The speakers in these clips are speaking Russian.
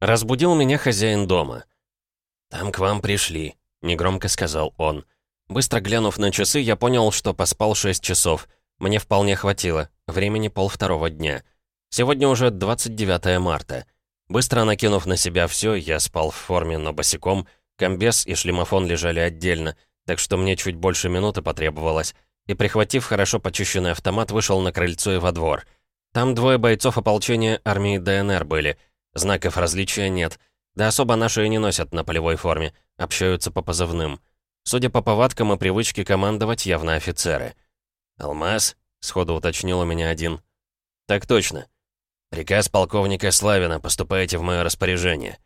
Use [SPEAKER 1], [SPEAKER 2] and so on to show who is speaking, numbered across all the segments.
[SPEAKER 1] Разбудил меня хозяин дома. «Там к вам пришли», — негромко сказал он. Быстро глянув на часы, я понял, что поспал 6 часов. Мне вполне хватило. Времени полвторого дня. Сегодня уже 29 марта. Быстро накинув на себя все, я спал в форме, но босиком. Комбез и шлемофон лежали отдельно, так что мне чуть больше минуты потребовалось. И, прихватив хорошо почищенный автомат, вышел на крыльцо и во двор. Там двое бойцов ополчения армии ДНР были. Знаков различия нет. Да особо наши и не носят на полевой форме. Общаются по позывным. Судя по повадкам и привычке командовать, явно офицеры. «Алмаз?» — сходу уточнил у меня один. «Так точно. Приказ полковника Славина, поступаете в мое распоряжение».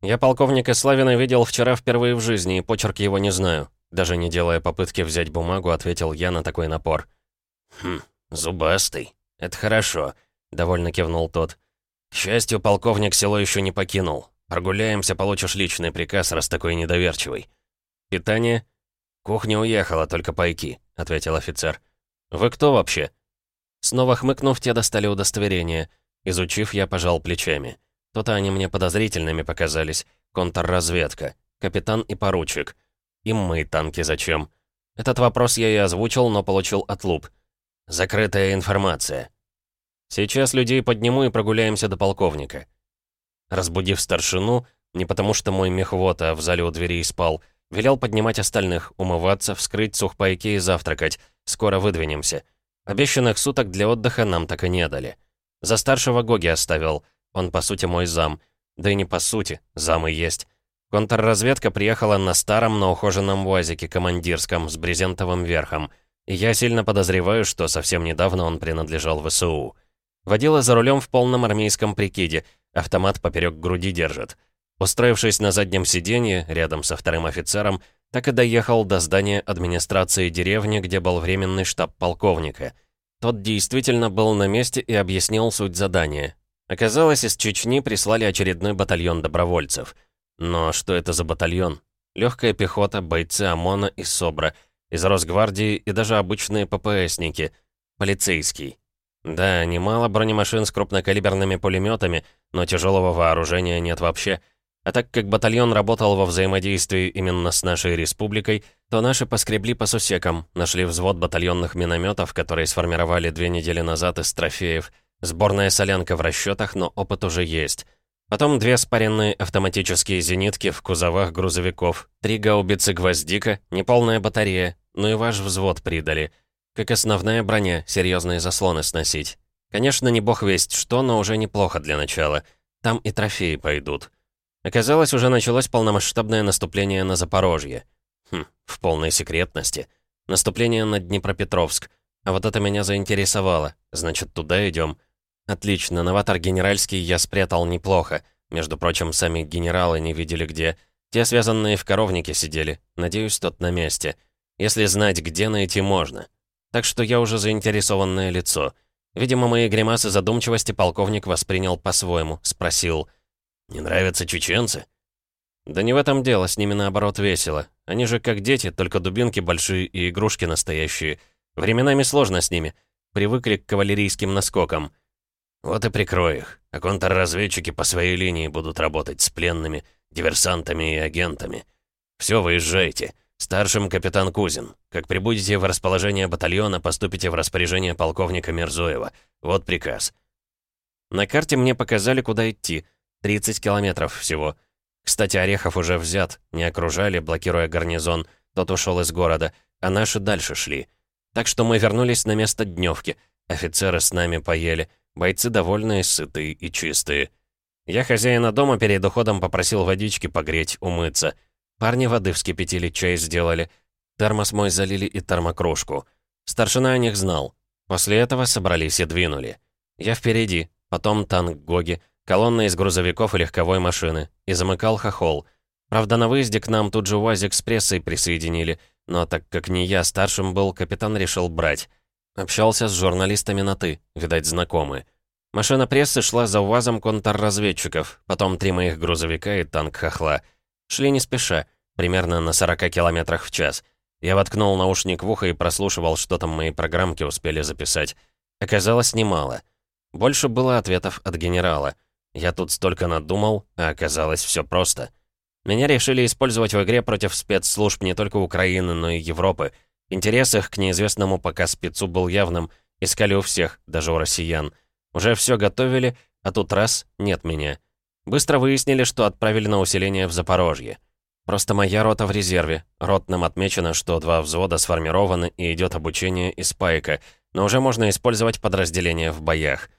[SPEAKER 1] Я полковника Славина видел вчера впервые в жизни, и почерк его не знаю. Даже не делая попытки взять бумагу, ответил я на такой напор. «Хм, зубастый. Это хорошо», — довольно кивнул тот. «К счастью, полковник село еще не покинул. Прогуляемся, получишь личный приказ, раз такой недоверчивый». «Питание?» «Кухня уехала, только пайки», — ответил офицер. «Вы кто вообще?» Снова хмыкнув, те достали удостоверение. Изучив, я пожал плечами. То-то они мне подозрительными показались. Контрразведка. Капитан и поручик. Им мои танки зачем? Этот вопрос я и озвучил, но получил отлуп. Закрытая информация. Сейчас людей подниму и прогуляемся до полковника. Разбудив старшину, не потому что мой мехвод, а в зале у дверей спал, велел поднимать остальных, умываться, вскрыть сухпайки и завтракать. Скоро выдвинемся. Обещанных суток для отдыха нам так и не дали. За старшего Гоги оставил. Он, по сути, мой зам. Да и не по сути, зам и есть. Контрразведка приехала на старом, но ухоженном УАЗике командирском с брезентовым верхом. И я сильно подозреваю, что совсем недавно он принадлежал ВСУ. Водила за рулем в полном армейском прикиде, автомат поперек груди держит. Устроившись на заднем сиденье, рядом со вторым офицером, так и доехал до здания администрации деревни, где был временный штаб полковника. Тот действительно был на месте и объяснил суть задания. Оказалось, из Чечни прислали очередной батальон добровольцев. Но что это за батальон? Легкая пехота, бойцы ОМОНа и СОБРа, из Росгвардии и даже обычные ППСники. Полицейский. Да, немало бронемашин с крупнокалиберными пулеметами, но тяжелого вооружения нет вообще. А так как батальон работал во взаимодействии именно с нашей республикой, то наши поскребли по сусекам, нашли взвод батальонных минометов, которые сформировали две недели назад из трофеев. Сборная солянка в расчетах, но опыт уже есть. Потом две спаренные автоматические зенитки в кузовах грузовиков, три гаубицы «Гвоздика», неполная батарея, ну и ваш взвод придали — как основная броня, серьезные заслоны сносить. Конечно, не бог весть что, но уже неплохо для начала. Там и трофеи пойдут. Оказалось, уже началось полномасштабное наступление на Запорожье. Хм, в полной секретности. Наступление на Днепропетровск. А вот это меня заинтересовало. Значит, туда идем. Отлично, новатор генеральский я спрятал неплохо. Между прочим, сами генералы не видели где. Те, связанные в коровнике, сидели. Надеюсь, тот на месте. Если знать, где найти можно так что я уже заинтересованное лицо. Видимо, мои гримасы задумчивости полковник воспринял по-своему, спросил. «Не нравятся чеченцы?» «Да не в этом дело, с ними наоборот весело. Они же как дети, только дубинки большие и игрушки настоящие. Временами сложно с ними. Привыкли к кавалерийским наскокам». «Вот и прикрой их, а контрразведчики по своей линии будут работать с пленными, диверсантами и агентами. Все, выезжайте. «Старшим капитан Кузин. Как прибудете в расположение батальона, поступите в распоряжение полковника Мирзоева. Вот приказ». На карте мне показали, куда идти. 30 километров всего. Кстати, Орехов уже взят, не окружали, блокируя гарнизон. Тот ушел из города, а наши дальше шли. Так что мы вернулись на место дневки. Офицеры с нами поели. Бойцы довольные, сытые и чистые. Я хозяина дома перед уходом попросил водички погреть, умыться. Парни воды вскипятили, чай сделали. Термос мой залили и термокружку. Старшина о них знал. После этого собрались и двинули. Я впереди, потом танк Гоги, колонна из грузовиков и легковой машины, и замыкал хохол. Правда, на выезде к нам тут же УАЗик с прессой присоединили, но так как не я старшим был, капитан решил брать. Общался с журналистами на «ты», видать, знакомы. Машина прессы шла за УАЗом контрразведчиков, потом три моих грузовика и танк хохла — Шли не спеша, примерно на 40 километрах в час. Я воткнул наушник в ухо и прослушивал, что там мои программки успели записать. Оказалось, немало. Больше было ответов от генерала. Я тут столько надумал, а оказалось все просто. Меня решили использовать в игре против спецслужб не только Украины, но и Европы. Интерес их к неизвестному пока спецу был явным. Искали у всех, даже у россиян. Уже все готовили, а тут раз — нет меня. Быстро выяснили, что отправили на усиление в Запорожье. Просто моя рота в резерве. Ротным отмечено, что два взвода сформированы и идет обучение из пайка, но уже можно использовать подразделения в боях.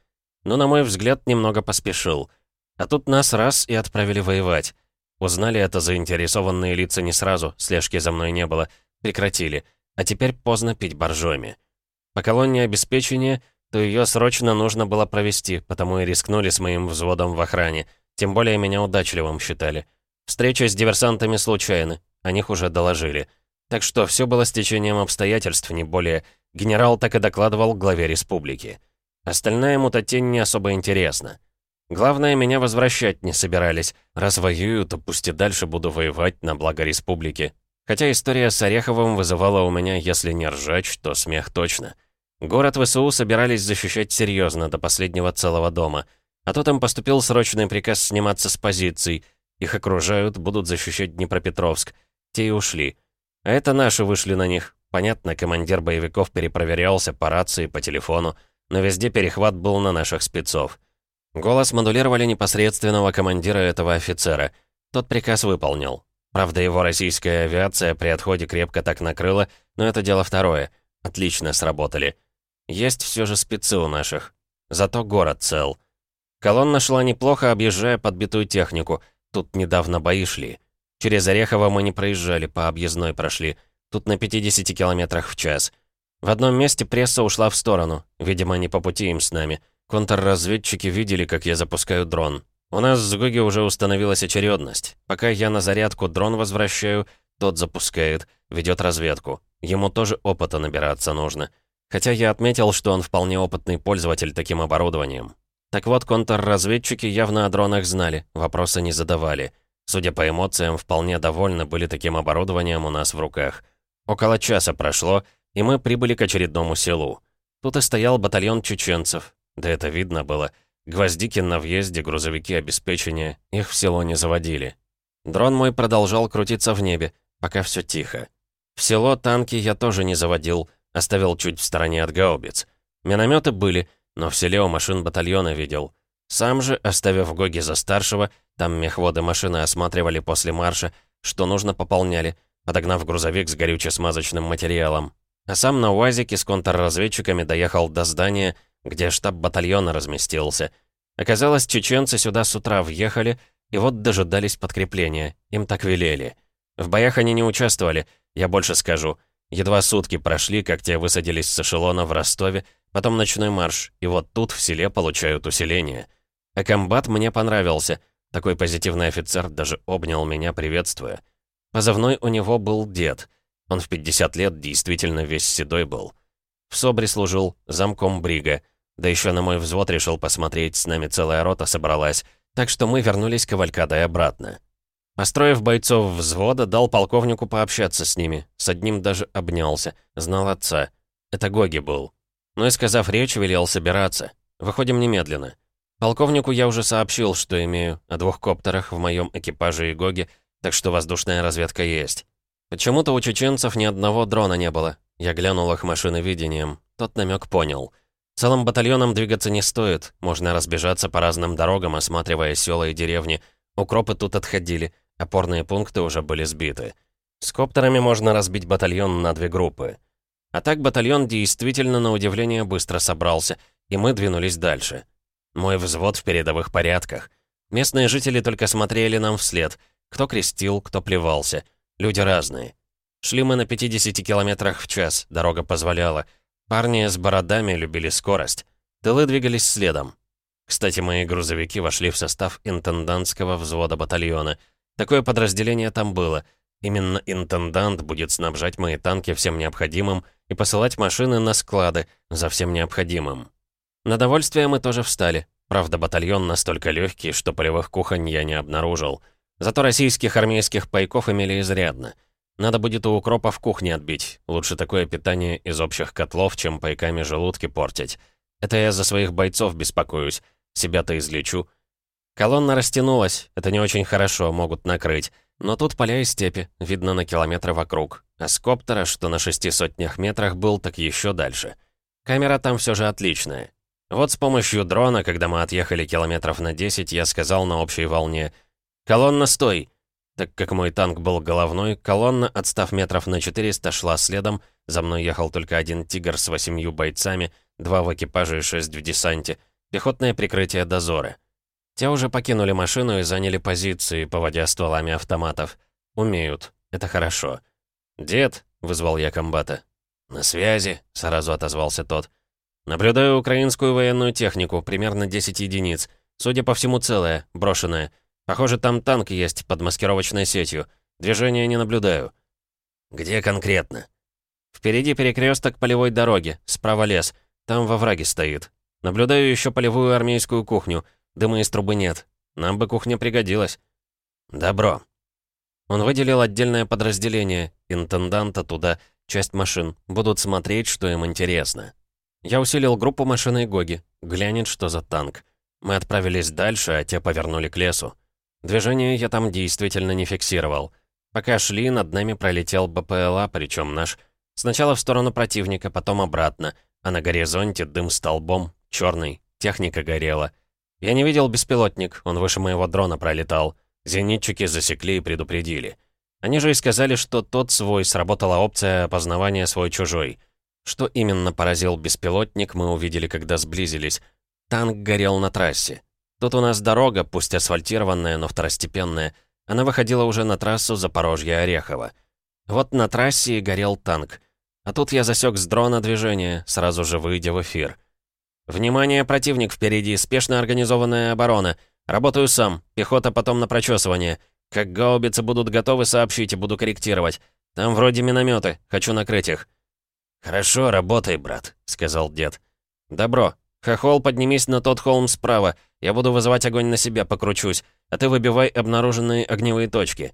[SPEAKER 1] Но, на мой взгляд, немного поспешил. А тут нас раз и отправили воевать. Узнали это заинтересованные лица не сразу, слежки за мной не было. Прекратили. А теперь поздно пить боржоми. По колонне обеспечения, то ее срочно нужно было провести, потому и рискнули с моим взводом в охране. Тем более меня удачливым считали. Встреча с диверсантами случайны, о них уже доложили. Так что все было стечением обстоятельств, не более. Генерал так и докладывал главе республики. Остальная мутатень не особо интересна. Главное, меня возвращать не собирались. Раз воюю, то пусть и дальше буду воевать на благо республики. Хотя история с Ореховым вызывала у меня, если не ржач, то смех точно. Город ВСУ собирались защищать серьезно, до последнего целого дома. А то там поступил срочный приказ сниматься с позиций. Их окружают, будут защищать Днепропетровск. Те и ушли. А это наши вышли на них. Понятно, командир боевиков перепроверялся по рации, по телефону, но везде перехват был на наших спецов. Голос модулировали непосредственного командира этого офицера. Тот приказ выполнил. Правда, его российская авиация при отходе крепко так накрыла, но это дело второе. Отлично сработали. Есть все же спецы у наших. Зато город цел. Колонна шла неплохо, объезжая подбитую технику. Тут недавно бои шли. Через Орехово мы не проезжали, по объездной прошли. Тут на 50 километрах в час. В одном месте пресса ушла в сторону. Видимо, не по пути им с нами. Контрразведчики видели, как я запускаю дрон. У нас с Гоги уже установилась очередность. Пока я на зарядку дрон возвращаю, тот запускает, ведет разведку. Ему тоже опыта набираться нужно. Хотя я отметил, что он вполне опытный пользователь таким оборудованием. Так вот, контрразведчики явно о дронах знали, вопросы не задавали. Судя по эмоциям, вполне довольны были таким оборудованием у нас в руках. Около часа прошло, и мы прибыли к очередному селу. Тут и стоял батальон чеченцев. Да это видно было. Гвоздики на въезде, грузовики обеспечения. Их в село не заводили. Дрон мой продолжал крутиться в небе, пока все тихо. В село танки я тоже не заводил, оставил чуть в стороне от гаубиц. Минометы были, но в селе у машин батальона видел. Сам же, оставив Гоги за старшего, там мехводы машины осматривали после марша, что нужно пополняли, подогнав грузовик с горюче-смазочным материалом. А сам на УАЗике с контрразведчиками доехал до здания, где штаб батальона разместился. Оказалось, чеченцы сюда с утра въехали, и вот дожидались подкрепления. Им так велели. В боях они не участвовали, я больше скажу. Едва сутки прошли, как те высадились с эшелона в Ростове, потом ночной марш, и вот тут в селе получают усиление. А комбат мне понравился. Такой позитивный офицер даже обнял меня, приветствуя. Позывной у него был дед. Он в 50 лет действительно весь седой был. В СОБРе служил, замком Брига — да еще на мой взвод решил посмотреть, с нами целая рота собралась, так что мы вернулись кавалькадой обратно. Построив бойцов взвода, дал полковнику пообщаться с ними. С одним даже обнялся. Знал отца. Это Гоги был. Ну и сказав речь, велел собираться. Выходим немедленно. Полковнику я уже сообщил, что имею о двух коптерах в моем экипаже и Гоги, так что воздушная разведка есть. Почему-то у чеченцев ни одного дрона не было. Я глянул их машины видением. Тот намек понял — Целым батальоном двигаться не стоит, можно разбежаться по разным дорогам, осматривая села и деревни. Укропы тут отходили, опорные пункты уже были сбиты. С коптерами можно разбить батальон на две группы. А так батальон действительно, на удивление, быстро собрался, и мы двинулись дальше. Мой взвод в передовых порядках. Местные жители только смотрели нам вслед. Кто крестил, кто плевался. Люди разные. Шли мы на 50 километрах в час, дорога позволяла. Парни с бородами любили скорость. Тылы двигались следом. Кстати, мои грузовики вошли в состав интендантского взвода батальона. Такое подразделение там было. Именно интендант будет снабжать мои танки всем необходимым и посылать машины на склады за всем необходимым. На довольствие мы тоже встали. Правда, батальон настолько легкий, что полевых кухонь я не обнаружил. Зато российских армейских пайков имели изрядно. Надо будет у укропа в кухне отбить. Лучше такое питание из общих котлов, чем пайками желудки портить. Это я за своих бойцов беспокоюсь. Себя-то излечу. Колонна растянулась, это не очень хорошо, могут накрыть. Но тут поля и степи, видно на километры вокруг. А с коптера, что на шести сотнях метрах был, так еще дальше. Камера там все же отличная. Вот с помощью дрона, когда мы отъехали километров на 10, я сказал на общей волне «Колонна, стой!» Так как мой танк был головной, колонна, отстав метров на 400, шла следом, за мной ехал только один «Тигр» с восемью бойцами, два в экипаже и шесть в десанте, пехотное прикрытие дозора. Те уже покинули машину и заняли позиции, поводя стволами автоматов. Умеют. Это хорошо. «Дед», — вызвал я комбата. «На связи», — сразу отозвался тот. «Наблюдаю украинскую военную технику, примерно 10 единиц. Судя по всему, целая, брошенная. Похоже, там танк есть под маскировочной сетью. Движения не наблюдаю». «Где конкретно?» «Впереди перекресток полевой дороги, справа лес. Там во враге стоит. Наблюдаю еще полевую армейскую кухню. Дыма из трубы нет. Нам бы кухня пригодилась». «Добро». Он выделил отдельное подразделение, интенданта туда, часть машин. Будут смотреть, что им интересно. Я усилил группу машины Гоги. Глянет, что за танк. Мы отправились дальше, а те повернули к лесу. Движение я там действительно не фиксировал. Пока шли, над нами пролетел БПЛА, причем наш. Сначала в сторону противника, потом обратно. А на горизонте дым столбом, черный, техника горела. Я не видел беспилотник, он выше моего дрона пролетал. Зенитчики засекли и предупредили. Они же и сказали, что тот свой, сработала опция опознавания свой-чужой. Что именно поразил беспилотник, мы увидели, когда сблизились. Танк горел на трассе. Тут у нас дорога, пусть асфальтированная, но второстепенная. Она выходила уже на трассу Запорожье-Орехово. Вот на трассе и горел танк. А тут я засек с дрона движение, сразу же выйдя в эфир. «Внимание, противник впереди, спешно организованная оборона. Работаю сам, пехота потом на прочесывание. Как гаубицы будут готовы, сообщите, буду корректировать. Там вроде минометы, хочу накрыть их». «Хорошо, работай, брат», — сказал дед. «Добро. Хохол, поднимись на тот холм справа. Я буду вызывать огонь на себя, покручусь. А ты выбивай обнаруженные огневые точки».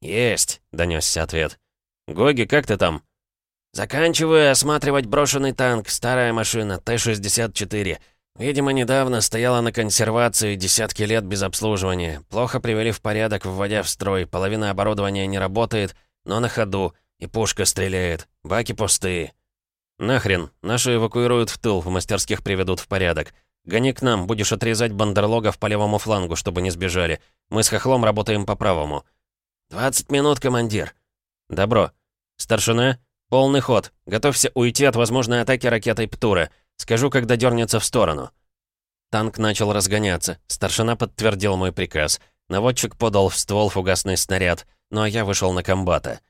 [SPEAKER 1] «Есть», — донесся ответ. «Гоги, как ты там?» «Заканчиваю осматривать брошенный танк, старая машина, Т-64. Видимо, недавно стояла на консервации десятки лет без обслуживания. Плохо привели в порядок, вводя в строй. Половина оборудования не работает, но на ходу. И пушка стреляет. Баки пустые. Нахрен. Наши эвакуируют в тыл, в мастерских приведут в порядок. Гони к нам, будешь отрезать бандерлогов по левому флангу, чтобы не сбежали. Мы с Хохлом работаем по правому. «Двадцать минут, командир». «Добро. Старшина, полный ход. Готовься уйти от возможной атаки ракетой Птура. Скажу, когда дернется в сторону». Танк начал разгоняться. Старшина подтвердил мой приказ. Наводчик подал в ствол фугасный снаряд, ну а я вышел на комбата.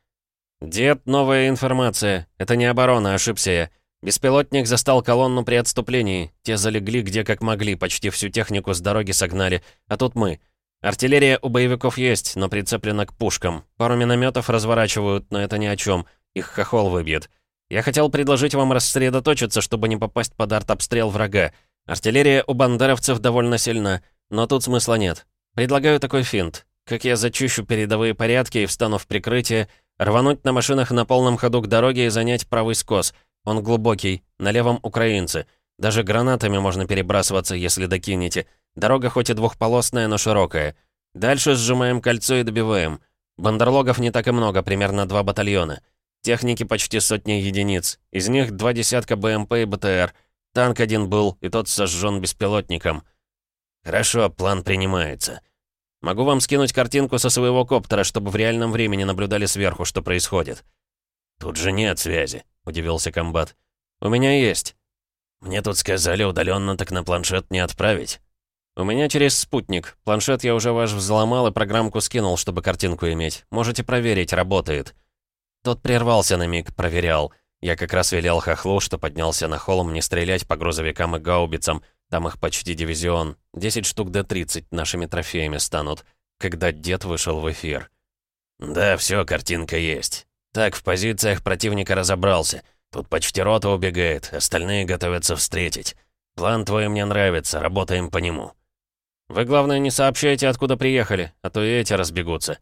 [SPEAKER 1] «Дед, новая информация. Это не оборона, ошибся я. Беспилотник застал колонну при отступлении. Те залегли где как могли, почти всю технику с дороги согнали. А тут мы. Артиллерия у боевиков есть, но прицеплена к пушкам. Пару минометов разворачивают, но это ни о чем. Их хохол выбьет. Я хотел предложить вам рассредоточиться, чтобы не попасть под артобстрел врага. Артиллерия у бандеровцев довольно сильна, но тут смысла нет. Предлагаю такой финт. Как я зачищу передовые порядки и встану в прикрытие, рвануть на машинах на полном ходу к дороге и занять правый скос. Он глубокий, на левом украинцы. Даже гранатами можно перебрасываться, если докинете. Дорога хоть и двухполосная, но широкая. Дальше сжимаем кольцо и добиваем. Бандерлогов не так и много, примерно два батальона. Техники почти сотни единиц. Из них два десятка БМП и БТР. Танк один был, и тот сожжен беспилотником. Хорошо, план принимается. Могу вам скинуть картинку со своего коптера, чтобы в реальном времени наблюдали сверху, что происходит. Тут же нет связи, удивился комбат. У меня есть. Мне тут сказали, удаленно так на планшет не отправить. У меня через спутник. Планшет я уже ваш взломал и программку скинул, чтобы картинку иметь. Можете проверить, работает. Тот прервался на миг, проверял. Я как раз велел хохлу, что поднялся на холм, не стрелять по грузовикам и гаубицам. Там их почти дивизион. 10 штук до 30 нашими трофеями станут. Когда дед вышел в эфир. «Да, все, картинка есть. Так, в позициях противника разобрался. Тут почти рота убегает, остальные готовятся встретить. План твой мне нравится, работаем по нему». «Вы, главное, не сообщайте, откуда приехали, а то и эти разбегутся».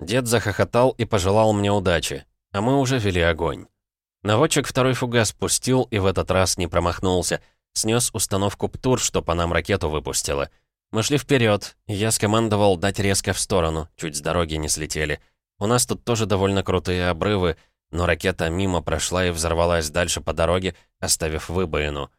[SPEAKER 1] Дед захохотал и пожелал мне удачи, а мы уже вели огонь. Наводчик второй фугас спустил и в этот раз не промахнулся. Снес установку ПТУР, что по нам ракету выпустила. Мы шли вперед, я скомандовал дать резко в сторону, чуть с дороги не слетели. У нас тут тоже довольно крутые обрывы, но ракета мимо прошла и взорвалась дальше по дороге, оставив выбоину.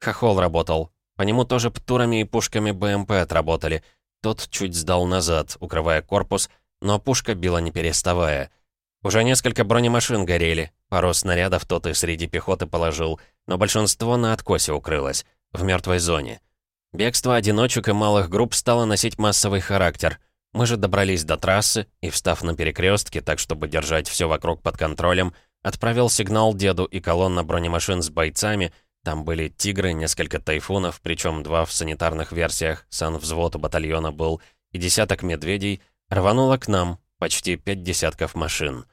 [SPEAKER 1] Хохол работал. По нему тоже птурами и пушками БМП отработали. Тот чуть сдал назад, укрывая корпус, но пушка била не переставая. Уже несколько бронемашин горели, пару снарядов тот и среди пехоты положил, но большинство на откосе укрылось, в мертвой зоне. Бегство одиночек и малых групп стало носить массовый характер. Мы же добрались до трассы и, встав на перекрестке, так чтобы держать все вокруг под контролем, отправил сигнал деду и колонна бронемашин с бойцами, там были «Тигры», несколько «Тайфунов», причем два в санитарных версиях, сан-взвод у батальона был, и десяток «Медведей», рвануло к нам, почти пять десятков машин.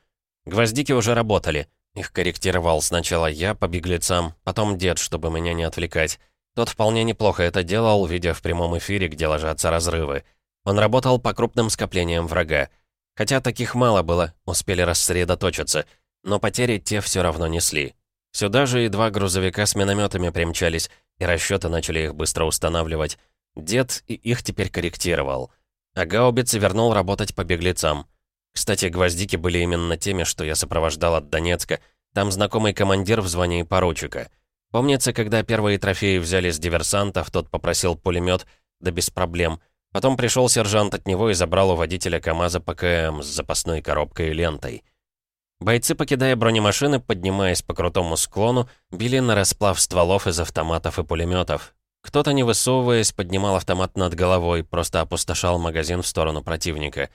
[SPEAKER 1] Гвоздики уже работали. Их корректировал сначала я по беглецам, потом дед, чтобы меня не отвлекать. Тот вполне неплохо это делал, видя в прямом эфире, где ложатся разрывы. Он работал по крупным скоплениям врага. Хотя таких мало было, успели рассредоточиться, но потери те все равно несли. Сюда же и два грузовика с минометами примчались, и расчеты начали их быстро устанавливать. Дед и их теперь корректировал. А гаубицы вернул работать по беглецам. Кстати, гвоздики были именно теми, что я сопровождал от Донецка. Там знакомый командир в звании поручика. Помнится, когда первые трофеи взяли с диверсантов, тот попросил пулемет, да без проблем. Потом пришел сержант от него и забрал у водителя КамАЗа ПКМ с запасной коробкой и лентой. Бойцы, покидая бронемашины, поднимаясь по крутому склону, били на расплав стволов из автоматов и пулеметов. Кто-то, не высовываясь, поднимал автомат над головой, просто опустошал магазин в сторону противника.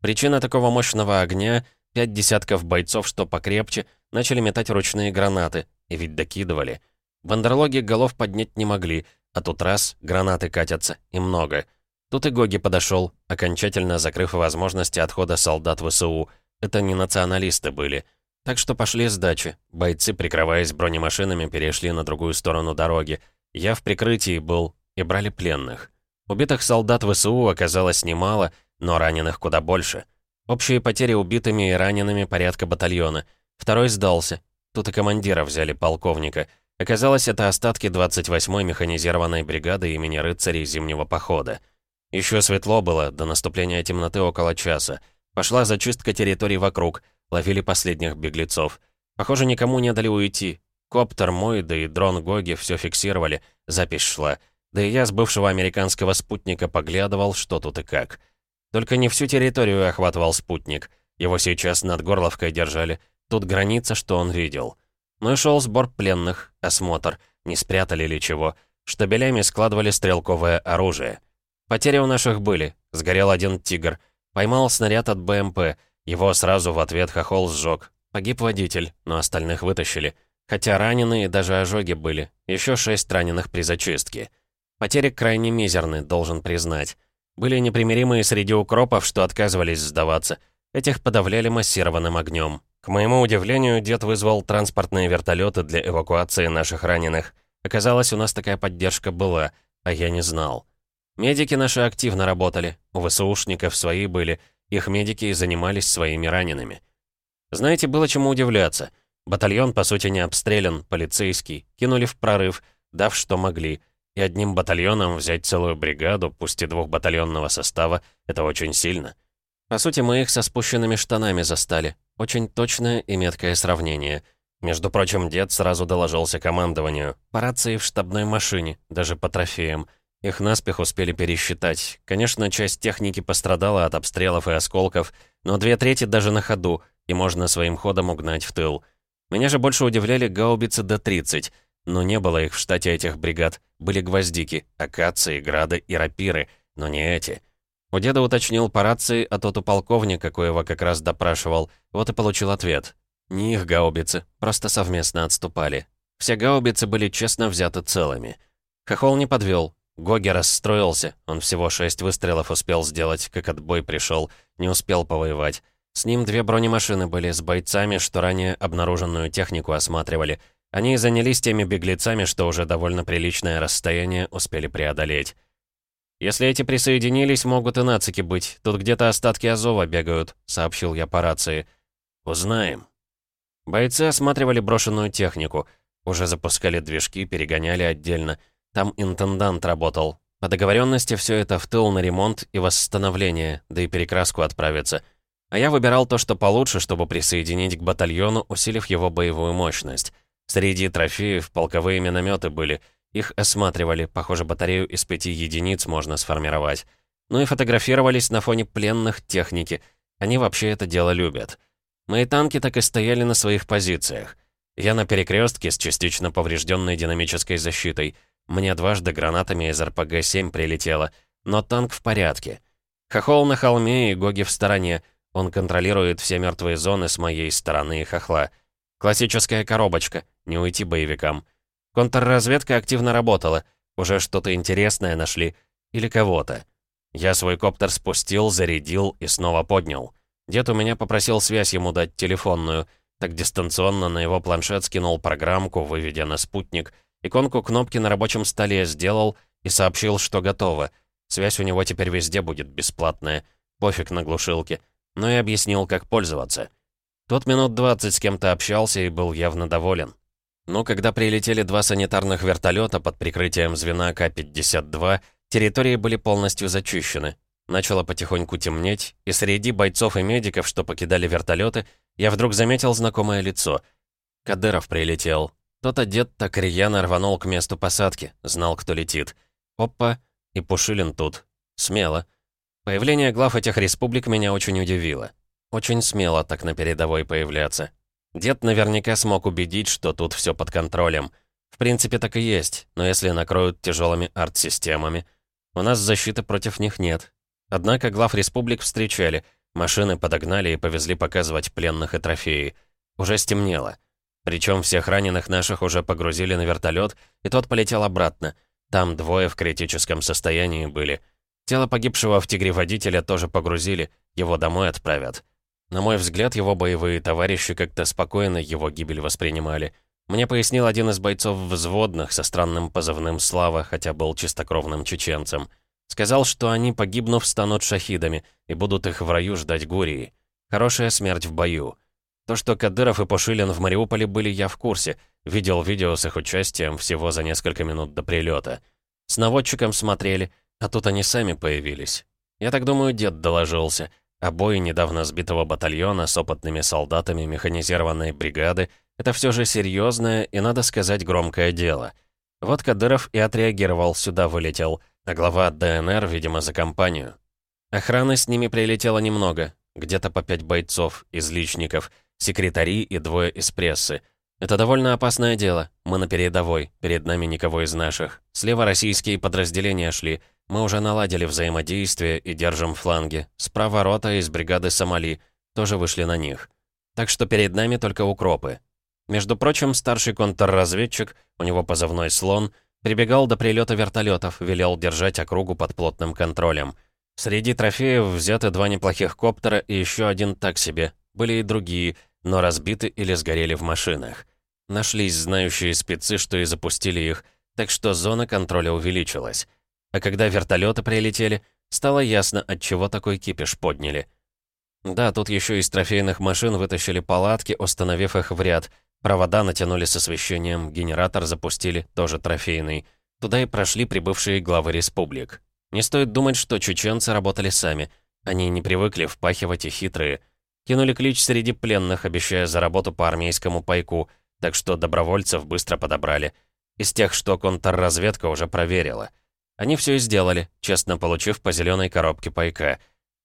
[SPEAKER 1] Причина такого мощного огня — пять десятков бойцов, что покрепче, начали метать ручные гранаты, и ведь докидывали. Бандерлоги голов поднять не могли, а тут раз, гранаты катятся, и много. Тут и Гоги подошел, окончательно закрыв возможности отхода солдат ВСУ — это не националисты были. Так что пошли сдачи. Бойцы, прикрываясь бронемашинами, перешли на другую сторону дороги. Я в прикрытии был и брали пленных. Убитых солдат ВСУ оказалось немало, но раненых куда больше. Общие потери убитыми и ранеными порядка батальона. Второй сдался. Тут и командира взяли полковника. Оказалось, это остатки 28-й механизированной бригады имени рыцарей Зимнего похода. Еще светло было, до наступления темноты около часа. Пошла зачистка территорий вокруг, ловили последних беглецов. Похоже, никому не дали уйти. Коптер мой, да и дрон Гоги все фиксировали, запись шла. Да и я с бывшего американского спутника поглядывал, что тут и как. Только не всю территорию охватывал спутник. Его сейчас над Горловкой держали. Тут граница, что он видел. Ну и шел сбор пленных, осмотр, не спрятали ли чего. Штабелями складывали стрелковое оружие. Потери у наших были. Сгорел один «Тигр». Поймал снаряд от БМП. Его сразу в ответ хохол сжег. Погиб водитель, но остальных вытащили. Хотя раненые даже ожоги были. Еще шесть раненых при зачистке. Потери крайне мизерны, должен признать. Были непримиримые среди укропов, что отказывались сдаваться. Этих подавляли массированным огнем. К моему удивлению, дед вызвал транспортные вертолеты для эвакуации наших раненых. Оказалось, у нас такая поддержка была, а я не знал. Медики наши активно работали, у ВСУшников свои были, их медики и занимались своими ранеными. Знаете, было чему удивляться. Батальон, по сути, не обстрелян, полицейский, кинули в прорыв, дав что могли, и одним батальоном взять целую бригаду, пусть и двухбатальонного состава, это очень сильно. По сути, мы их со спущенными штанами застали. Очень точное и меткое сравнение. Между прочим, дед сразу доложился командованию. По рации в штабной машине, даже по трофеям. Их наспех успели пересчитать. Конечно, часть техники пострадала от обстрелов и осколков, но две трети даже на ходу, и можно своим ходом угнать в тыл. Меня же больше удивляли гаубицы Д-30, но не было их в штате этих бригад. Были гвоздики, акации, грады и рапиры, но не эти. У деда уточнил по рации, а тот у полковника, коего как раз допрашивал, вот и получил ответ. Не их гаубицы, просто совместно отступали. Все гаубицы были честно взяты целыми. Хохол не подвел, Гоги расстроился, он всего шесть выстрелов успел сделать, как отбой пришел, не успел повоевать. С ним две бронемашины были с бойцами, что ранее обнаруженную технику осматривали. Они занялись теми беглецами, что уже довольно приличное расстояние успели преодолеть. «Если эти присоединились, могут и нацики быть. Тут где-то остатки Азова бегают», — сообщил я по рации. «Узнаем». Бойцы осматривали брошенную технику. Уже запускали движки, перегоняли отдельно. Там интендант работал. По договоренности все это в тыл на ремонт и восстановление, да и перекраску отправится. А я выбирал то, что получше, чтобы присоединить к батальону, усилив его боевую мощность. Среди трофеев полковые минометы были. Их осматривали, похоже, батарею из пяти единиц можно сформировать. Ну и фотографировались на фоне пленных техники. Они вообще это дело любят. Мои танки так и стояли на своих позициях. Я на перекрестке с частично поврежденной динамической защитой. Мне дважды гранатами из РПГ-7 прилетело, но танк в порядке. Хохол на холме и Гоги в стороне. Он контролирует все мертвые зоны с моей стороны и хохла. Классическая коробочка, не уйти боевикам. Контрразведка активно работала. Уже что-то интересное нашли. Или кого-то. Я свой коптер спустил, зарядил и снова поднял. Дед у меня попросил связь ему дать телефонную, так дистанционно на его планшет скинул программку, выведя на спутник, иконку кнопки на рабочем столе сделал и сообщил, что готово. Связь у него теперь везде будет бесплатная, пофиг на глушилке, но и объяснил, как пользоваться. Тот минут 20 с кем-то общался и был явно доволен. Но когда прилетели два санитарных вертолета под прикрытием звена К-52, Территории были полностью зачищены. Начало потихоньку темнеть, и среди бойцов и медиков, что покидали вертолеты, я вдруг заметил знакомое лицо. Кадыров прилетел. Тот одет так рьяно рванул к месту посадки, знал, кто летит. Опа, и Пушилин тут. Смело. Появление глав этих республик меня очень удивило. Очень смело так на передовой появляться. Дед наверняка смог убедить, что тут все под контролем. В принципе, так и есть, но если накроют тяжелыми арт-системами, у нас защиты против них нет. Однако глав республик встречали, машины подогнали и повезли показывать пленных и трофеи. Уже стемнело. Причем всех раненых наших уже погрузили на вертолет, и тот полетел обратно. Там двое в критическом состоянии были. Тело погибшего в «Тигре» водителя тоже погрузили, его домой отправят. На мой взгляд, его боевые товарищи как-то спокойно его гибель воспринимали. Мне пояснил один из бойцов взводных со странным позывным «Слава», хотя был чистокровным чеченцем. Сказал, что они, погибнув, станут шахидами и будут их в раю ждать Гурии. Хорошая смерть в бою. То, что Кадыров и Пошилин в Мариуполе были, я в курсе. Видел видео с их участием всего за несколько минут до прилета. С наводчиком смотрели, а тут они сами появились. Я так думаю, дед доложился. А бой недавно сбитого батальона с опытными солдатами механизированной бригады — это все же серьезное и, надо сказать, громкое дело. Вот Кадыров и отреагировал, сюда вылетел, а глава ДНР, видимо, за компанию. Охраны с ними прилетело немного, где-то по пять бойцов, из личников, секретари и двое из прессы. Это довольно опасное дело. Мы на передовой, перед нами никого из наших. Слева российские подразделения шли. Мы уже наладили взаимодействие и держим фланги. Справа рота из бригады Сомали. Тоже вышли на них. Так что перед нами только укропы. Между прочим, старший контрразведчик, у него позывной «Слон», прибегал до прилета вертолетов, велел держать округу под плотным контролем. Среди трофеев взяты два неплохих коптера и еще один так себе. Были и другие, но разбиты или сгорели в машинах. Нашлись знающие спецы, что и запустили их, так что зона контроля увеличилась. А когда вертолеты прилетели, стало ясно, от чего такой кипиш подняли. Да, тут еще из трофейных машин вытащили палатки, установив их в ряд — Провода натянули с освещением, генератор запустили, тоже трофейный. Туда и прошли прибывшие главы республик. Не стоит думать, что чеченцы работали сами. Они не привыкли впахивать и хитрые. Кинули клич среди пленных, обещая за работу по армейскому пайку, так что добровольцев быстро подобрали. Из тех, что контрразведка уже проверила. Они все и сделали, честно получив по зеленой коробке пайка.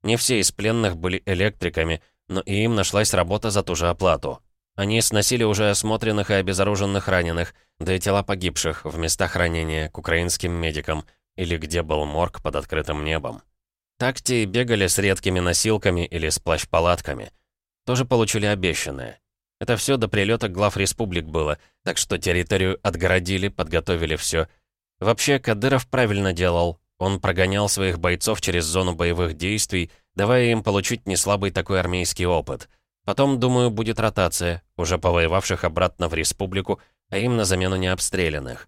[SPEAKER 1] Не все из пленных были электриками, но и им нашлась работа за ту же оплату. Они сносили уже осмотренных и обезоруженных раненых, да и тела погибших в местах ранения к украинским медикам, или где был морг под открытым небом. Так те и бегали с редкими носилками или с плащ-палатками. Тоже получили обещанное. Это все до прилета глав республик было, так что территорию отгородили, подготовили все. Вообще, Кадыров правильно делал. Он прогонял своих бойцов через зону боевых действий, давая им получить неслабый такой армейский опыт — Потом, думаю, будет ротация, уже повоевавших обратно в республику, а им на замену необстрелянных.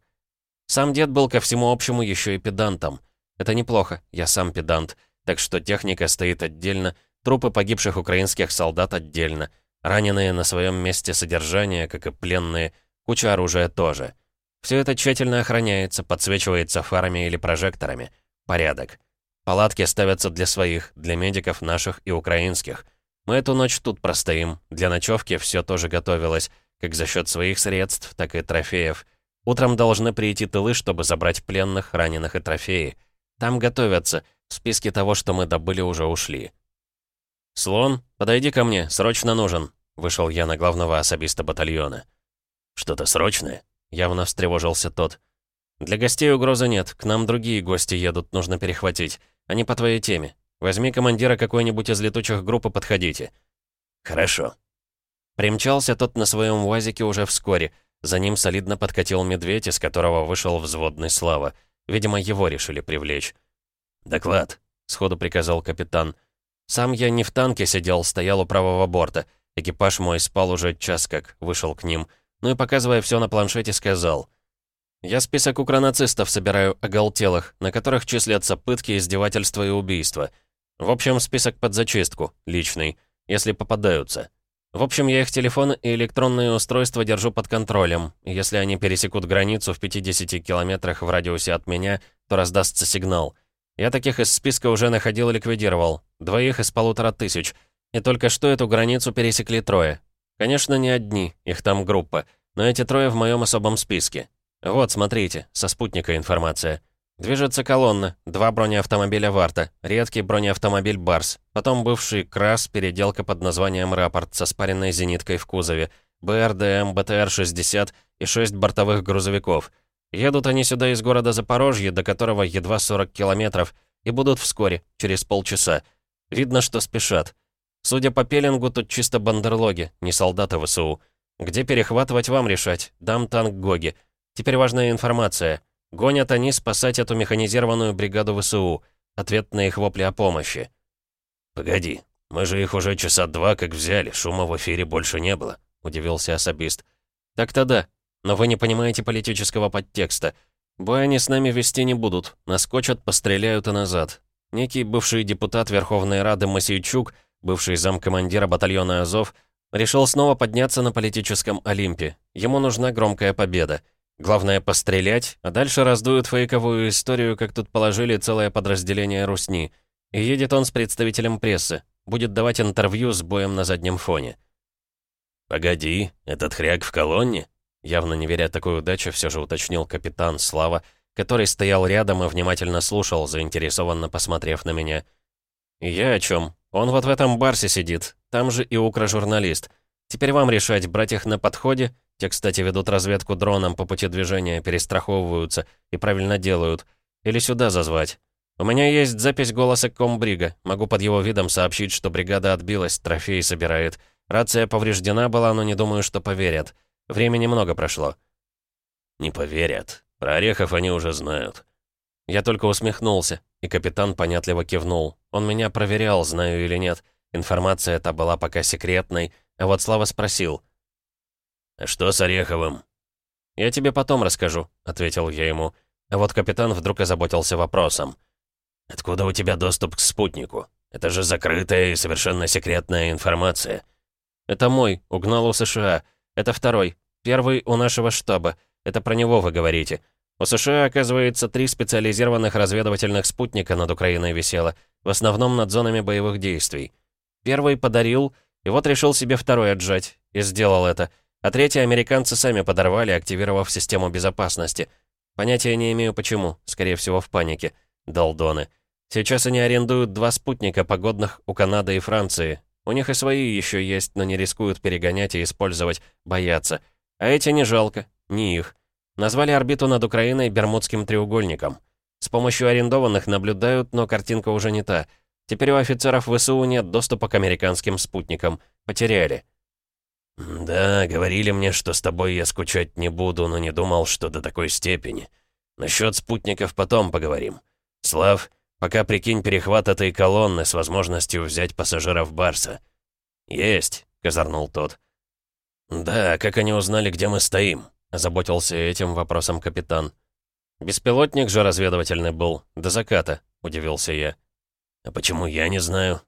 [SPEAKER 1] Сам дед был ко всему общему еще и педантом. Это неплохо, я сам педант, так что техника стоит отдельно, трупы погибших украинских солдат отдельно, раненые на своем месте содержания, как и пленные, куча оружия тоже. Все это тщательно охраняется, подсвечивается фарами или прожекторами. Порядок. Палатки ставятся для своих, для медиков наших и украинских. Мы эту ночь тут простоим. Для ночевки все тоже готовилось, как за счет своих средств, так и трофеев. Утром должны прийти тылы, чтобы забрать пленных, раненых и трофеи. Там готовятся. В списке того, что мы добыли, уже ушли. «Слон, подойди ко мне, срочно нужен», — вышел я на главного особиста батальона.
[SPEAKER 2] «Что-то срочное?»
[SPEAKER 1] — явно встревожился тот. «Для гостей угрозы нет, к нам другие гости едут, нужно перехватить. Они по твоей теме. Возьми командира какой-нибудь из летучих групп и подходите».
[SPEAKER 2] «Хорошо».
[SPEAKER 1] Примчался тот на своем УАЗике уже вскоре. За ним солидно подкатил медведь, из которого вышел взводный Слава. Видимо, его решили привлечь.
[SPEAKER 2] «Доклад», —
[SPEAKER 1] сходу приказал капитан. «Сам я не в танке сидел, стоял у правого борта. Экипаж мой спал уже час как, вышел к ним. Ну и, показывая все на планшете, сказал. «Я список укронацистов собираю оголтелых, на которых числятся пытки, издевательства и убийства. В общем, список под зачистку, личный, если попадаются. В общем, я их телефоны и электронные устройства держу под контролем. Если они пересекут границу в 50 километрах в радиусе от меня, то раздастся сигнал. Я таких из списка уже находил и ликвидировал. Двоих из полутора тысяч. И только что эту границу пересекли трое. Конечно, не одни, их там группа. Но эти трое в моем особом списке. Вот, смотрите, со спутника информация. Движется колонна, два бронеавтомобиля «Варта», редкий бронеавтомобиль «Барс», потом бывший «Крас», переделка под названием «Рапорт» со спаренной зениткой в кузове, БРДМ, БТР-60 и шесть бортовых грузовиков. Едут они сюда из города Запорожье, до которого едва 40 километров, и будут вскоре, через полчаса. Видно, что спешат. Судя по пеленгу, тут чисто бандерлоги, не солдаты ВСУ. Где перехватывать вам решать, дам танк Гоги. Теперь важная информация — Гонят они спасать эту механизированную бригаду ВСУ. Ответ на их вопли о помощи.
[SPEAKER 2] «Погоди, мы же их уже часа два как взяли, шума в эфире больше не было», — удивился особист.
[SPEAKER 1] «Так-то да, но вы не понимаете политического подтекста. Бой они с нами вести не будут, наскочат, постреляют и назад. Некий бывший депутат Верховной Рады Масейчук, бывший замкомандира батальона «Азов», решил снова подняться на политическом Олимпе. Ему нужна громкая победа. Главное пострелять, а дальше раздуют фейковую историю, как тут положили целое подразделение Русни. И едет он с представителем прессы. Будет давать интервью с боем на заднем фоне.
[SPEAKER 2] «Погоди, этот хряк в колонне?»
[SPEAKER 1] Явно не веря такой удаче, все же уточнил капитан Слава, который стоял рядом и внимательно слушал, заинтересованно посмотрев на меня. «И я о чем? Он вот в этом барсе сидит, там же и укрожурналист. Теперь вам решать, брать их на подходе те, кстати, ведут разведку дроном по пути движения, перестраховываются и правильно делают. Или сюда зазвать. У меня есть запись голоса комбрига. Могу под его видом сообщить, что бригада отбилась, трофеи собирает. Рация повреждена была, но не думаю, что поверят. Времени много прошло.
[SPEAKER 2] Не поверят. Про Орехов они уже знают.
[SPEAKER 1] Я только усмехнулся, и капитан понятливо кивнул. Он меня проверял, знаю или нет. Информация эта была пока секретной, а вот Слава спросил —
[SPEAKER 2] «А что с Ореховым?»
[SPEAKER 1] «Я тебе потом расскажу», — ответил я ему. А вот капитан вдруг озаботился вопросом.
[SPEAKER 2] «Откуда у тебя доступ к спутнику? Это же закрытая и совершенно секретная информация».
[SPEAKER 1] «Это мой, угнал у США. Это второй. Первый у нашего штаба. Это про него вы говорите. У США, оказывается, три специализированных разведывательных спутника над Украиной висело, в основном над зонами боевых действий. Первый подарил, и вот решил себе второй отжать, и сделал это — а третьи американцы сами подорвали, активировав систему безопасности. Понятия не имею почему, скорее всего в панике. Долдоны. Сейчас они арендуют два спутника, погодных у Канады и Франции. У них и свои еще есть, но не рискуют перегонять и использовать, боятся. А эти не жалко, не их. Назвали орбиту над Украиной Бермудским треугольником. С помощью арендованных наблюдают, но картинка уже не та. Теперь у офицеров ВСУ нет доступа к американским спутникам. Потеряли.
[SPEAKER 2] «Да, говорили мне, что с тобой я скучать не буду, но не думал, что до такой степени. Насчет спутников потом поговорим. Слав, пока прикинь перехват этой колонны с возможностью взять пассажиров Барса». «Есть», — козырнул тот. «Да, как они узнали, где мы стоим?» — озаботился этим вопросом капитан.
[SPEAKER 1] «Беспилотник же разведывательный был, до заката», — удивился я.
[SPEAKER 2] «А почему я не знаю?»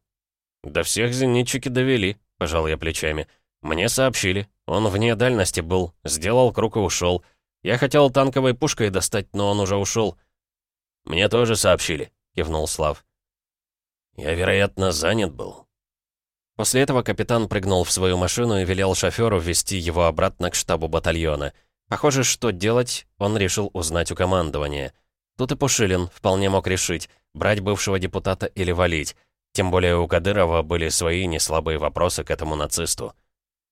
[SPEAKER 1] «Да всех зенитчики довели», — пожал я плечами. «Мне сообщили. Он вне дальности был, сделал круг и ушел. Я хотел танковой пушкой достать, но он уже ушел.
[SPEAKER 2] «Мне тоже сообщили», — кивнул Слав.
[SPEAKER 1] «Я, вероятно, занят был». После этого капитан прыгнул в свою машину и велел шоферу ввести его обратно к штабу батальона. Похоже, что делать, он решил узнать у командования. Тут и Пушилин вполне мог решить, брать бывшего депутата или валить. Тем более у Кадырова были свои неслабые вопросы к этому нацисту.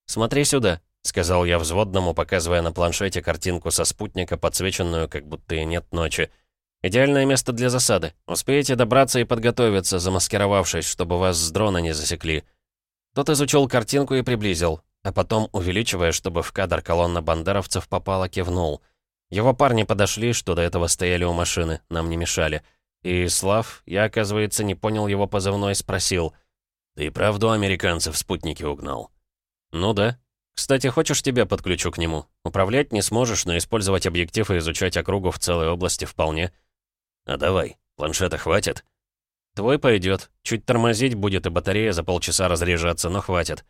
[SPEAKER 1] «Смотри сюда», — сказал я взводному, показывая на планшете картинку со спутника, подсвеченную, как будто и нет ночи. «Идеальное место для засады. Успеете добраться и подготовиться, замаскировавшись, чтобы вас с дрона не засекли». Тот изучил картинку и приблизил, а потом, увеличивая, чтобы в кадр колонна бандеровцев попала, кивнул. Его парни подошли, что до этого стояли у машины, нам не мешали. И Слав, я, оказывается, не понял его позывной, спросил. «Ты правду американцев спутники угнал?» «Ну да. Кстати, хочешь, тебя подключу к нему? Управлять не сможешь, но использовать объектив и изучать округу в целой области вполне».
[SPEAKER 2] «А давай, планшета хватит?»
[SPEAKER 1] «Твой пойдет. Чуть тормозить будет, и батарея за полчаса разряжаться, но хватит».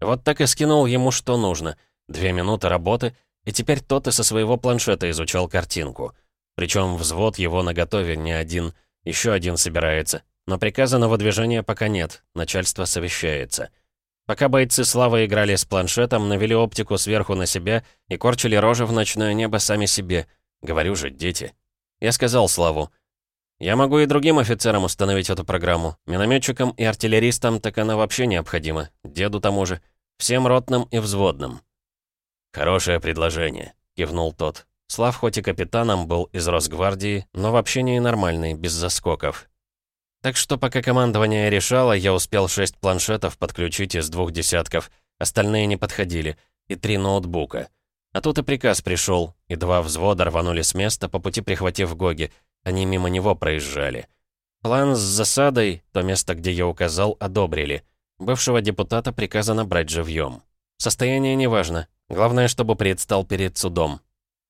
[SPEAKER 1] Вот так и скинул ему, что нужно. Две минуты работы, и теперь тот и со своего планшета изучал картинку. Причем взвод его наготове не один, еще один собирается. Но приказа на выдвижение пока нет, начальство совещается. Пока бойцы Славы играли с планшетом, навели оптику сверху на себя и корчили рожи в ночное небо сами себе. Говорю же, дети. Я сказал Славу. Я могу и другим офицерам установить эту программу. Минометчикам и артиллеристам так она вообще необходима. Деду тому же. Всем ротным и взводным.
[SPEAKER 2] «Хорошее предложение», — кивнул тот.
[SPEAKER 1] Слав хоть и капитаном был из Росгвардии, но в общении нормальный, без заскоков. Так что пока командование решало, я успел шесть планшетов подключить из двух десятков, остальные не подходили, и три ноутбука. А тут и приказ пришел, и два взвода рванули с места, по пути прихватив Гоги. Они мимо него проезжали. План с засадой, то место, где я указал, одобрили. Бывшего депутата приказано брать живьем. Состояние неважно. Главное, чтобы предстал перед судом.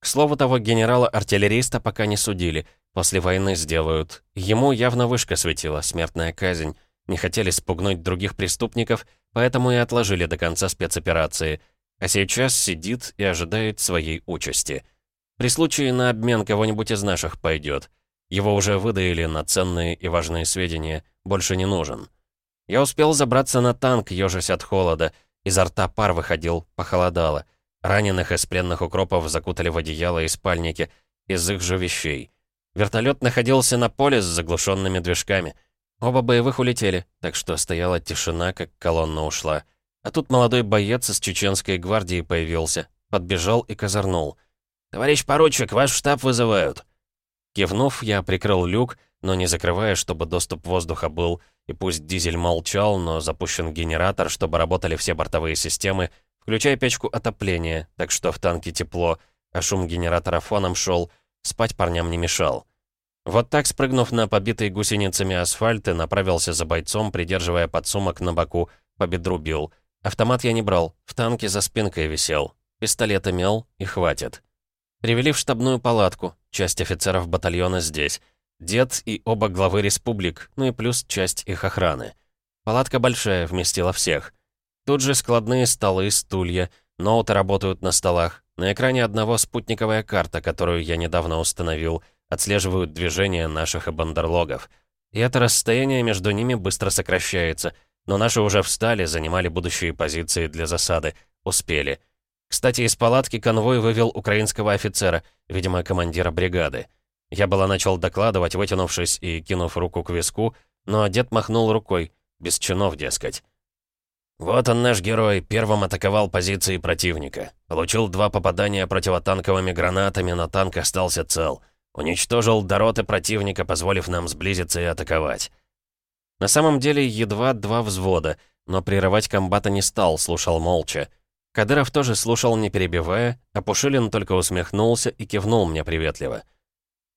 [SPEAKER 1] К слову того, генерала-артиллериста пока не судили. После войны сделают. Ему явно вышка светила, смертная казнь. Не хотели спугнуть других преступников, поэтому и отложили до конца спецоперации — а сейчас сидит и ожидает своей участи. При случае на обмен кого-нибудь из наших пойдет. Его уже выдаили на ценные и важные сведения, больше не нужен. Я успел забраться на танк, ежась от холода. Изо рта пар выходил, похолодало. Раненых из пленных укропов закутали в одеяло и спальники, из их же вещей. Вертолет находился на поле с заглушенными движками. Оба боевых улетели, так что стояла тишина, как колонна ушла. А тут молодой боец из чеченской гвардии появился. Подбежал и козырнул. «Товарищ поручик, ваш штаб вызывают». Кивнув, я прикрыл люк, но не закрывая, чтобы доступ воздуха был, и пусть дизель молчал, но запущен генератор, чтобы работали все бортовые системы, включая печку отопления, так что в танке тепло, а шум генератора фоном шел, спать парням не мешал. Вот так, спрыгнув на побитый гусеницами асфальт, и направился за бойцом, придерживая подсумок на боку, по бедру бил — Автомат я не брал, в танке за спинкой висел. Пистолет имел, и хватит. Привели в штабную палатку, часть офицеров батальона здесь. Дед и оба главы республик, ну и плюс часть их охраны. Палатка большая, вместила всех. Тут же складные столы, стулья, ноуты работают на столах. На экране одного спутниковая карта, которую я недавно установил, отслеживают движения наших и бандерлогов. И это расстояние между ними быстро сокращается — но наши уже встали, занимали будущие позиции для засады. Успели. Кстати, из палатки конвой вывел украинского офицера, видимо, командира бригады. Я было начал докладывать, вытянувшись и кинув руку к виску, но дед махнул рукой, без чинов, дескать. «Вот он, наш герой, первым атаковал позиции противника. Получил два попадания противотанковыми гранатами, но танк остался цел. Уничтожил дороты противника, позволив нам сблизиться и атаковать. На самом деле, едва два взвода, но прерывать комбата не стал, слушал молча. Кадыров тоже слушал, не перебивая, а Пушилин только усмехнулся и кивнул мне приветливо.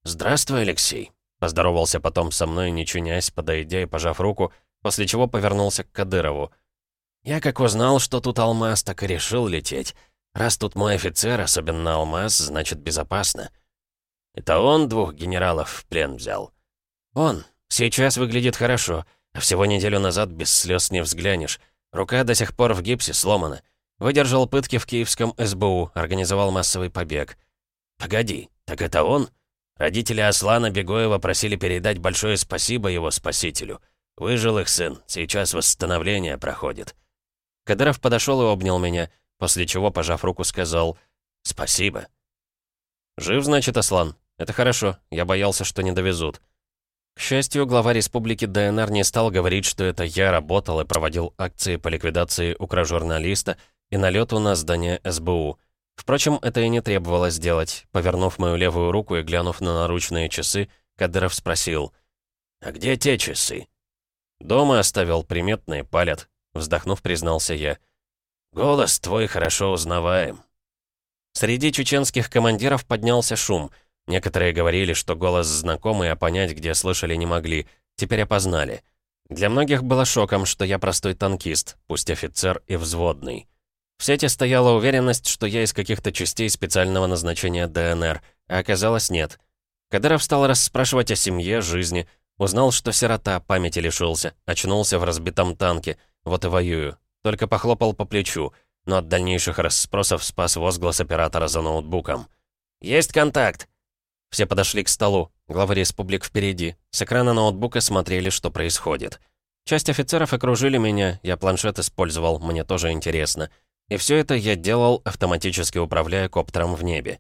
[SPEAKER 1] «Здравствуй, Алексей», — поздоровался потом со мной, не чинясь, подойдя и пожав руку, после чего повернулся к Кадырову. «Я как узнал, что тут алмаз, так и решил лететь. Раз тут мой офицер, особенно алмаз, значит безопасно». «Это он двух генералов в плен взял?» «Он», Сейчас выглядит хорошо, а всего неделю назад без слез не взглянешь. Рука до сих пор в гипсе сломана. Выдержал пытки в киевском СБУ, организовал массовый побег.
[SPEAKER 2] «Погоди, так это он?» Родители Аслана Бегоева просили передать большое спасибо его спасителю. Выжил их сын, сейчас восстановление проходит.
[SPEAKER 1] Кадыров подошел и обнял меня, после чего, пожав руку, сказал «Спасибо». «Жив, значит, Аслан? Это хорошо, я боялся, что не довезут». К счастью, глава республики ДНР не стал говорить, что это я работал и проводил акции по ликвидации укрожурналиста и налету на здание СБУ. Впрочем, это и не требовалось делать. Повернув мою левую руку и глянув на наручные часы, Кадыров спросил. «А где те часы?» «Дома оставил, приметные, палят», — вздохнув, признался я.
[SPEAKER 2] «Голос твой хорошо узнаваем».
[SPEAKER 1] Среди чеченских командиров поднялся шум. Некоторые говорили, что голос знакомый, а понять, где слышали, не могли. Теперь опознали. Для многих было шоком, что я простой танкист, пусть офицер и взводный. В сети стояла уверенность, что я из каких-то частей специального назначения ДНР, а оказалось нет. Кадыров стал расспрашивать о семье, жизни, узнал, что сирота, памяти лишился, очнулся в разбитом танке, вот и воюю. Только похлопал по плечу, но от дальнейших расспросов спас возглас оператора за ноутбуком.
[SPEAKER 2] «Есть контакт!»
[SPEAKER 1] Все подошли к столу, главы республик впереди, с экрана ноутбука смотрели, что происходит. Часть офицеров окружили меня, я планшет использовал, мне тоже интересно. И все это я делал, автоматически управляя коптером в небе.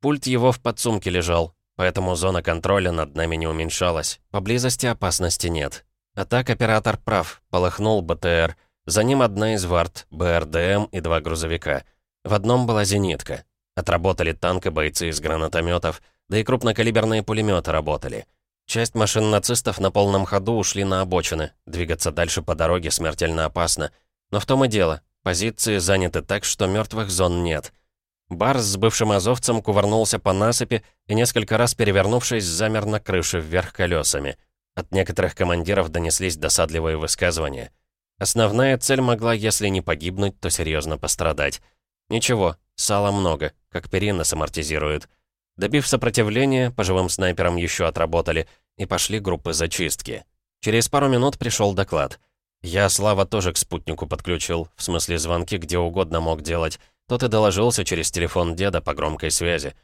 [SPEAKER 1] Пульт его в подсумке лежал, поэтому зона контроля над нами не уменьшалась. Поблизости опасности нет. А так оператор прав, полыхнул БТР. За ним одна из варт, БРДМ и два грузовика. В одном была зенитка. Отработали танк и бойцы из гранатометов, да и крупнокалиберные пулеметы работали. Часть машин нацистов на полном ходу ушли на обочины. Двигаться дальше по дороге смертельно опасно. Но в том и дело, Позиции заняты так, что мертвых зон нет. Барс с бывшим азовцем кувырнулся по насыпи и несколько раз перевернувшись, замер на крыше вверх колесами. От некоторых командиров донеслись досадливые высказывания. Основная цель могла, если не погибнуть, то серьезно пострадать. Ничего, сала много, как перина самортизирует. Добив сопротивления, по живым снайперам еще отработали, и пошли группы зачистки. Через пару минут пришел доклад. Я Слава тоже к спутнику подключил, в смысле звонки где угодно мог делать. Тот и доложился через телефон деда по громкой связи.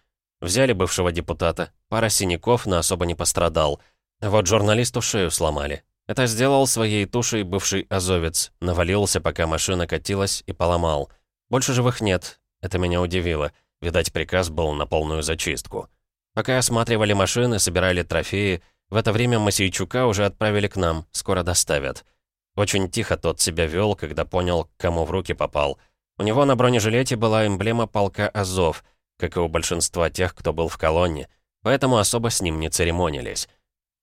[SPEAKER 1] Взяли бывшего депутата, пара синяков, но особо не пострадал. Вот журналисту шею сломали. Это сделал своей тушей бывший азовец, навалился, пока машина катилась, и поломал. Больше живых нет. Это меня удивило. Видать, приказ был на полную зачистку. Пока осматривали машины, собирали трофеи, в это время Масейчука уже отправили к нам, скоро доставят. Очень тихо тот себя вел, когда понял, к кому в руки попал. У него на бронежилете была эмблема полка Азов, как и у большинства тех, кто был в колонне, поэтому особо с ним не церемонились.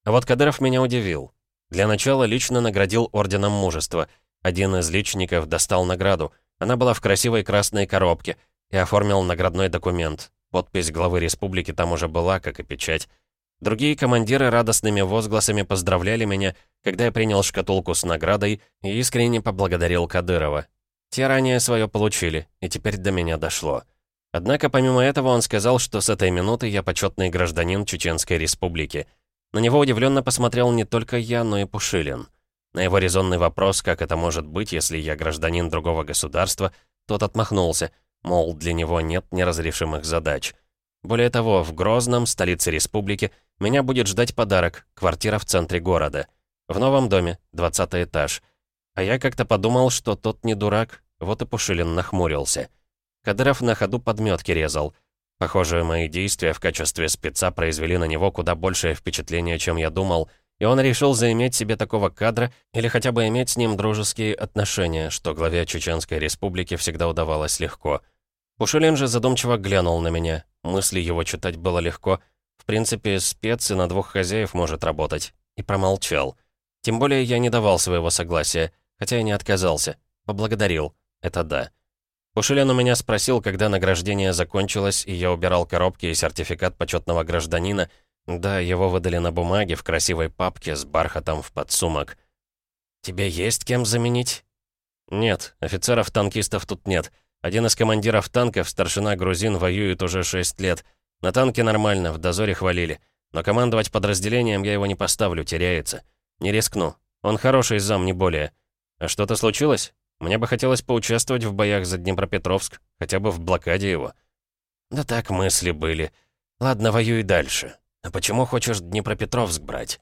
[SPEAKER 1] А вот Кадыров меня удивил. Для начала лично наградил Орденом Мужества. Один из личников достал награду. Она была в красивой красной коробке и оформил наградной документ. Подпись главы республики там уже была, как и печать. Другие командиры радостными возгласами поздравляли меня, когда я принял шкатулку с наградой и искренне поблагодарил Кадырова. Те ранее свое получили, и теперь до меня дошло. Однако помимо этого он сказал, что с этой минуты я почетный гражданин Чеченской Республики. На него удивленно посмотрел не только я, но и Пушилин. На его резонный вопрос, как это может быть, если я гражданин другого государства, тот отмахнулся, мол, для него нет неразрешимых задач. Более того, в Грозном, столице республики, меня будет ждать подарок, квартира в центре города. В новом доме, 20 этаж. А я как-то подумал, что тот не дурак, вот и Пушилин нахмурился. Кадыров на ходу подметки резал. Похоже, мои действия в качестве спеца произвели на него куда большее впечатление, чем я думал, и он решил заиметь себе такого кадра или хотя бы иметь с ним дружеские отношения, что главе Чеченской Республики всегда удавалось легко. Пушилин же задумчиво глянул на меня, Мысли его читать было легко. Принципе, спец и на двух хозяев может работать. И промолчал. Тем более я не давал своего согласия, хотя и не отказался. Поблагодарил. Это да. Пушилин у меня спросил, когда награждение закончилось, и я убирал коробки и сертификат почетного гражданина. Да, его выдали на бумаге в красивой папке с бархатом в подсумок. «Тебе есть кем заменить?» «Нет, офицеров-танкистов тут нет. Один из командиров танков, старшина грузин, воюет уже 6 лет. На танке нормально, в дозоре хвалили. Но командовать подразделением я его не поставлю, теряется. Не рискну. Он хороший зам, не более. А что-то случилось? Мне бы хотелось поучаствовать в боях за Днепропетровск, хотя бы в блокаде его. Да так мысли были. Ладно, воюй дальше. А почему хочешь Днепропетровск брать?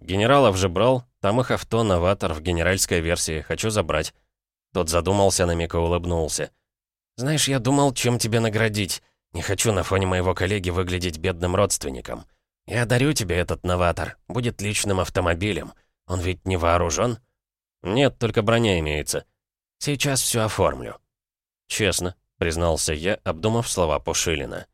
[SPEAKER 1] Генералов же брал, там их авто, новатор, в генеральской версии, хочу забрать. Тот задумался, на миг и улыбнулся. «Знаешь, я думал, чем тебе наградить. Не хочу на фоне моего коллеги выглядеть бедным родственником. Я дарю тебе этот новатор. Будет личным автомобилем. Он ведь не вооружен?» «Нет, только броня имеется. Сейчас все оформлю». «Честно», — признался я, обдумав слова Пушилина.